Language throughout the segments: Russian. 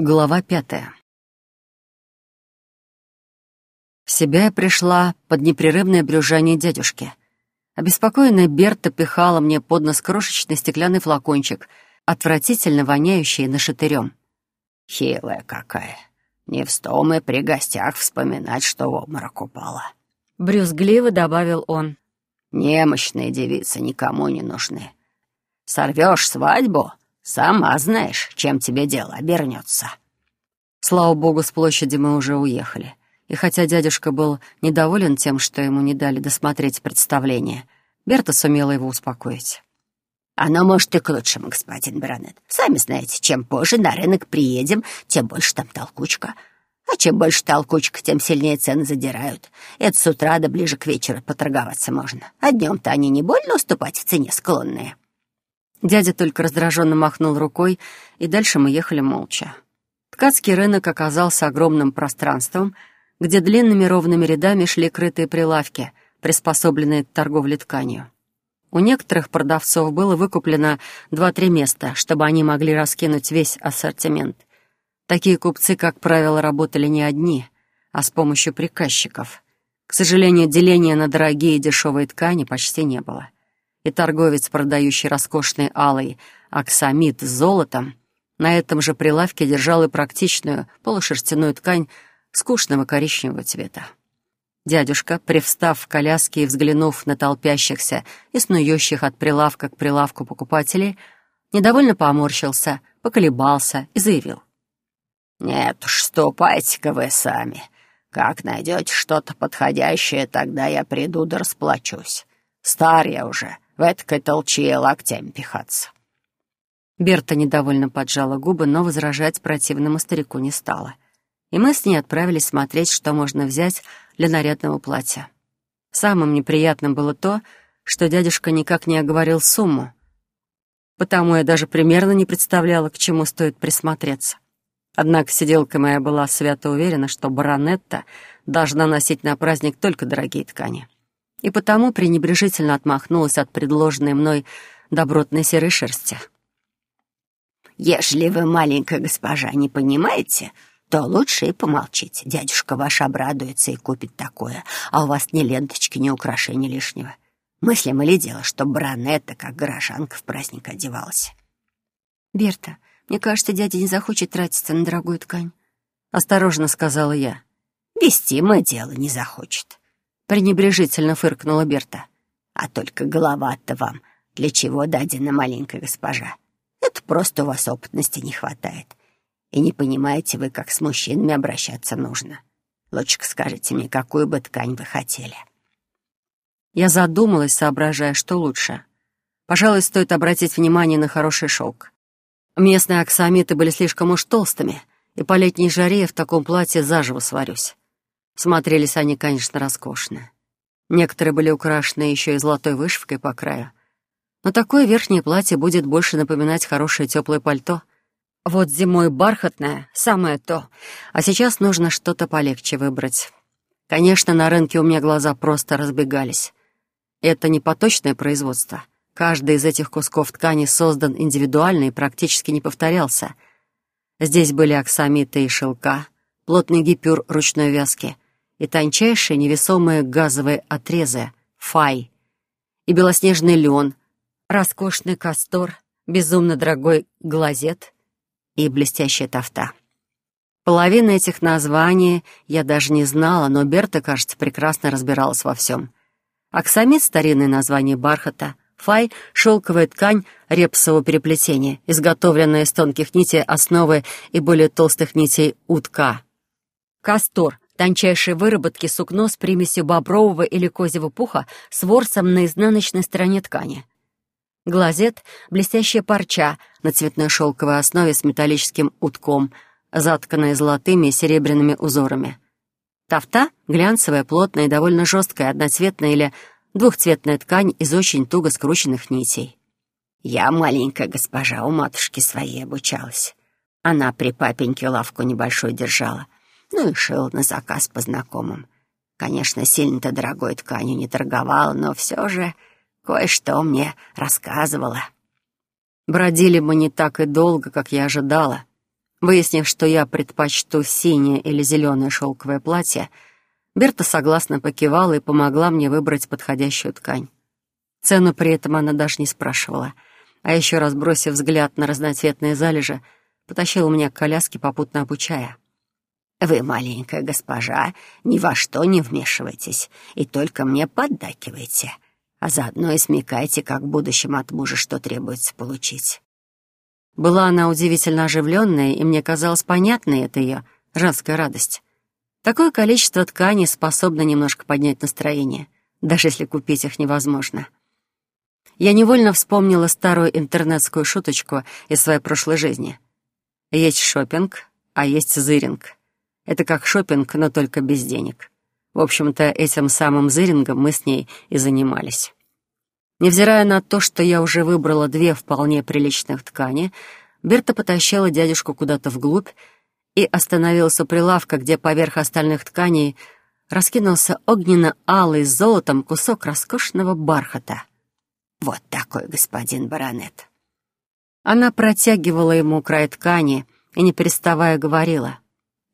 Глава пятая. В себя я пришла под непрерывное брюзжание дядюшки. Обеспокоенная Берта пихала мне под нос крошечный стеклянный флакончик, отвратительно воняющий нашатырем. «Хилая какая! Не вздумай при гостях вспоминать, что в обморок упала!» Брюзгливо добавил он. «Немощные девицы никому не нужны. Сорвешь свадьбу, Сама знаешь, чем тебе дело обернется». Слава богу, с площади мы уже уехали. И хотя дядюшка был недоволен тем, что ему не дали досмотреть представление, Берта сумела его успокоить. «Оно, может, и к лучшему, господин Бранет. Сами знаете, чем позже на рынок приедем, тем больше там толкучка. А чем больше толкучка, тем сильнее цены задирают. Это с утра до ближе к вечеру поторговаться можно. А днем-то они не больно уступать в цене склонные». Дядя только раздраженно махнул рукой, и дальше мы ехали молча. Ткацкий рынок оказался огромным пространством, где длинными ровными рядами шли крытые прилавки, приспособленные к торговле тканью. У некоторых продавцов было выкуплено два-три места, чтобы они могли раскинуть весь ассортимент. Такие купцы, как правило, работали не одни, а с помощью приказчиков. К сожалению, деления на дорогие и дешевые ткани почти не было и торговец, продающий роскошный алый аксамит с золотом, на этом же прилавке держал и практичную полушерстяную ткань скучного коричневого цвета. Дядюшка, привстав в коляске и взглянув на толпящихся и снующих от прилавка к прилавку покупателей, недовольно поморщился, поколебался и заявил. «Нет уж, ступайте-ка вы сами. Как найдете что-то подходящее, тогда я приду да расплачусь. Стар я уже, в этой толчье локтями пихаться. Берта недовольно поджала губы, но возражать противному старику не стала. И мы с ней отправились смотреть, что можно взять для нарядного платья. Самым неприятным было то, что дядюшка никак не оговорил сумму. Потому я даже примерно не представляла, к чему стоит присмотреться. Однако сиделка моя была свято уверена, что баронетта должна носить на праздник только дорогие ткани и потому пренебрежительно отмахнулась от предложенной мной добротной серой шерсти. «Ежели вы, маленькая госпожа, не понимаете, то лучше и помолчите. Дядюшка ваш обрадуется и купит такое, а у вас ни ленточки, ни украшения лишнего. Мыслим или дело, что Бранетта, как горожанка, в праздник одевалась?» «Берта, мне кажется, дядя не захочет тратиться на дорогую ткань», — осторожно сказала я. «Вести мы дело не захочет пренебрежительно фыркнула Берта. «А только голова-то вам для чего дадена маленькая госпожа? Это просто у вас опытности не хватает. И не понимаете вы, как с мужчинами обращаться нужно. Лучше скажите мне, какую бы ткань вы хотели». Я задумалась, соображая, что лучше. Пожалуй, стоит обратить внимание на хороший шелк. Местные аксамиты были слишком уж толстыми, и по летней жаре в таком платье заживо сварюсь. Смотрелись они, конечно, роскошно. Некоторые были украшены еще и золотой вышивкой по краю. Но такое верхнее платье будет больше напоминать хорошее теплое пальто. Вот зимой бархатное — самое то. А сейчас нужно что-то полегче выбрать. Конечно, на рынке у меня глаза просто разбегались. Это не поточное производство. Каждый из этих кусков ткани создан индивидуально и практически не повторялся. Здесь были оксамиты и шелка, плотный гипюр ручной вязки — и тончайшие невесомые газовые отрезы — фай, и белоснежный лен, роскошный кастор, безумно дорогой глазет и блестящая тафта. Половина этих названий я даже не знала, но Берта, кажется, прекрасно разбиралась во всем. Аксамит — старинное название бархата, фай — шелковая ткань репсового переплетения, изготовленная из тонких нитей основы и более толстых нитей утка. Кастор — тончайшие выработки сукно с примесью бобрового или козьего пуха с ворсом на изнаночной стороне ткани. Глазет — блестящая парча на цветной шелковой основе с металлическим утком, затканная золотыми и серебряными узорами. Тафта — глянцевая, плотная и довольно жесткая, одноцветная или двухцветная ткань из очень туго скрученных нитей. Я маленькая госпожа у матушки своей обучалась. Она при папеньке лавку небольшой держала — ну и шил на заказ по знакомым. Конечно, сильно-то дорогой тканью не торговала, но все же кое-что мне рассказывала. Бродили мы не так и долго, как я ожидала. Выяснив, что я предпочту синее или зеленое шелковое платье, Берта согласно покивала и помогла мне выбрать подходящую ткань. Цену при этом она даже не спрашивала, а еще раз бросив взгляд на разноцветные залежи, потащила меня к коляске, попутно обучая. «Вы, маленькая госпожа, ни во что не вмешивайтесь и только мне поддакивайте, а заодно и смекайте, как в будущем от мужа что требуется получить». Была она удивительно оживленная, и мне казалось понятной эта ее женская радость. Такое количество тканей способно немножко поднять настроение, даже если купить их невозможно. Я невольно вспомнила старую интернетскую шуточку из своей прошлой жизни. Есть шопинг, а есть зыринг. Это как шопинг, но только без денег. В общем-то, этим самым зырингом мы с ней и занимались. Невзирая на то, что я уже выбрала две вполне приличных ткани, Берта потащила дядюшку куда-то вглубь и остановился у прилавка, где поверх остальных тканей раскинулся огненно-алый с золотом кусок роскошного бархата. «Вот такой господин баронет». Она протягивала ему край ткани и, не переставая, говорила.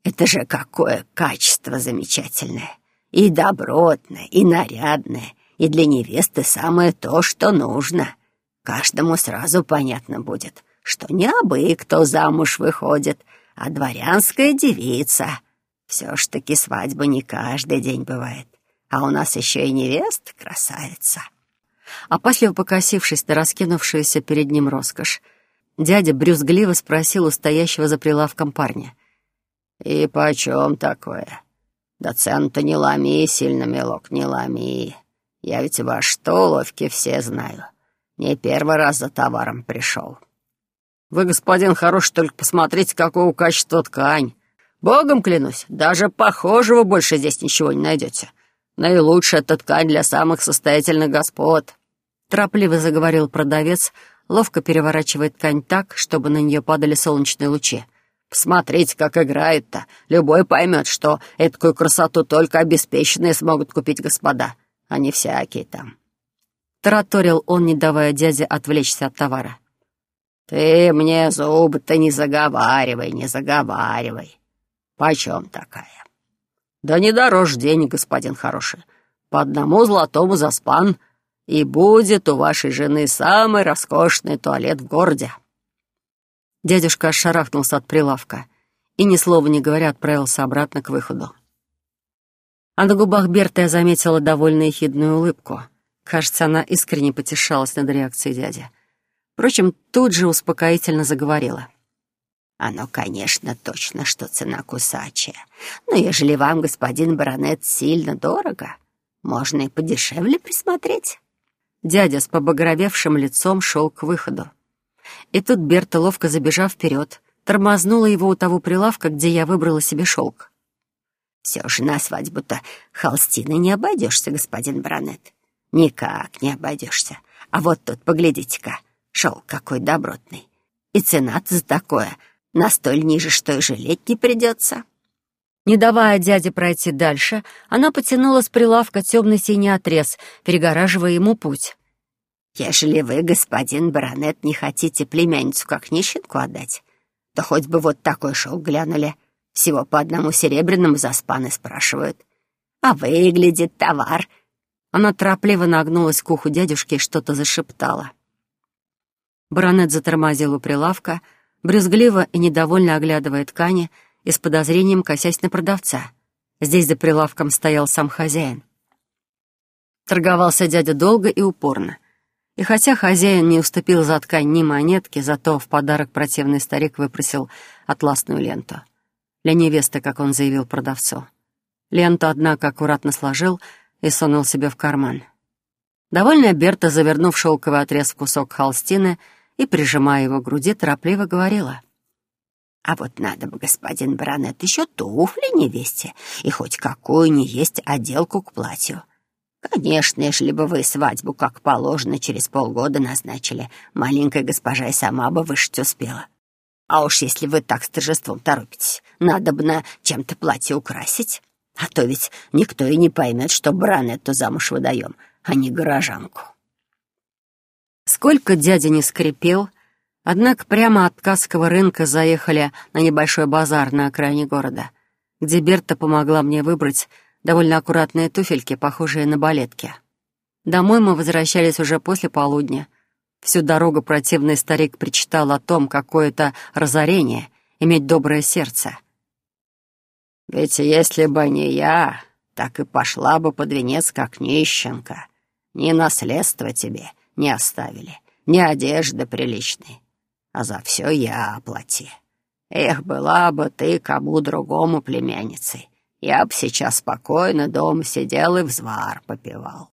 «Это же какое качество замечательное! И добротное, и нарядное, и для невесты самое то, что нужно. Каждому сразу понятно будет, что не абы кто замуж выходит, а дворянская девица. Все ж таки свадьба не каждый день бывает, а у нас еще и невеста красавица». Опасливо покосившись на раскинувшуюся перед ним роскошь, дядя брюзгливо спросил у стоящего за прилавком парня. «И почем такое? Да цену-то не ломи сильно, милок, не ломи. Я ведь ваш столовки все знаю. Не первый раз за товаром пришел». «Вы, господин хороший, только посмотрите, какого качества ткань. Богом клянусь, даже похожего больше здесь ничего не найдете. Наилучшая эта ткань для самых состоятельных господ». Торопливо заговорил продавец, ловко переворачивая ткань так, чтобы на нее падали солнечные лучи. «Посмотрите, как играет-то. Любой поймет, что этакую красоту только обеспеченные смогут купить господа, а не всякие там». Тараторил он, не давая дяде отвлечься от товара. «Ты мне зубы-то не заговаривай, не заговаривай. Почем такая?» «Да не дороже денег, господин хороший. По одному золотому за спан, и будет у вашей жены самый роскошный туалет в городе». Дядюшка шарахнулся от прилавка и, ни слова не говоря, отправился обратно к выходу. А на губах Берты я заметила довольно ехидную улыбку. Кажется, она искренне потешалась над реакцией дяди. Впрочем, тут же успокоительно заговорила. Оно, конечно, точно, что цена кусачая. Но ежели вам, господин баронет, сильно дорого, можно и подешевле присмотреть. Дядя с побагровевшим лицом шел к выходу. И тут Берта, ловко забежав вперед, тормознула его у того прилавка, где я выбрала себе шелк. «Все же на свадьбу-то холстины не обойдешься, господин баронет. Никак не обойдешься. А вот тут, поглядите-ка, шелк какой добротный. И цена-то за такое — на столь ниже, что и жалеть не придется». Не давая дяде пройти дальше, она потянула с прилавка темный синий отрез, перегораживая ему путь. «Ежели вы, господин баронет, не хотите племянницу как нищенку отдать, то хоть бы вот такой шел глянули. Всего по одному серебряному за спаны спрашивают. А выглядит товар». Она торопливо нагнулась к уху дядюшки и что-то зашептала. Баронет затормозил у прилавка, брюзгливо и недовольно оглядывая ткани и с подозрением косясь на продавца. Здесь за прилавком стоял сам хозяин. Торговался дядя долго и упорно. И хотя хозяин не уступил за ткань ни монетки, зато в подарок противный старик выпросил атласную ленту. Для невесты, как он заявил продавцу. Ленту, однако, аккуратно сложил и сунул себе в карман. Довольная Берта, завернув шелковый отрез в кусок холстины, и, прижимая его к груди, торопливо говорила. «А вот надо бы, господин баронет, еще туфли невесте и хоть какую ни есть отделку к платью. Конечно, если бы вы свадьбу, как положено, через полгода назначили, маленькая госпожа и сама бы вышить успела. А уж если вы так с торжеством торопитесь, надо бы на чем-то платье украсить. А то ведь никто и не поймет, что баронетту замуж выдаем, а не горожанку». Сколько дядя не скрипел, Однако прямо от Касского рынка заехали на небольшой базар на окраине города, где Берта помогла мне выбрать довольно аккуратные туфельки, похожие на балетки. Домой мы возвращались уже после полудня. Всю дорогу противный старик причитал о том, какое это разорение — иметь доброе сердце. «Ведь если бы не я, так и пошла бы под венец, как нищенка. Ни наследства тебе не оставили, ни одежды приличной а за все я оплати. Эх, была бы ты кому другому племянницей, я б сейчас спокойно дома сидел и взвар попивал.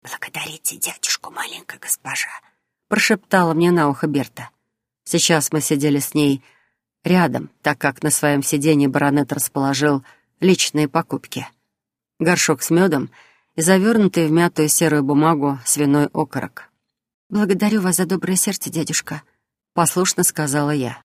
«Благодарите дядюшку, маленькая госпожа», — прошептала мне на ухо Берта. Сейчас мы сидели с ней рядом, так как на своем сиденье баронет расположил личные покупки. Горшок с медом и завернутый в мятую серую бумагу свиной окорок. «Благодарю вас за доброе сердце, дядюшка», — послушно сказала я.